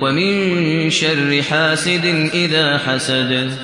ومن شر حاسد إذا حسد.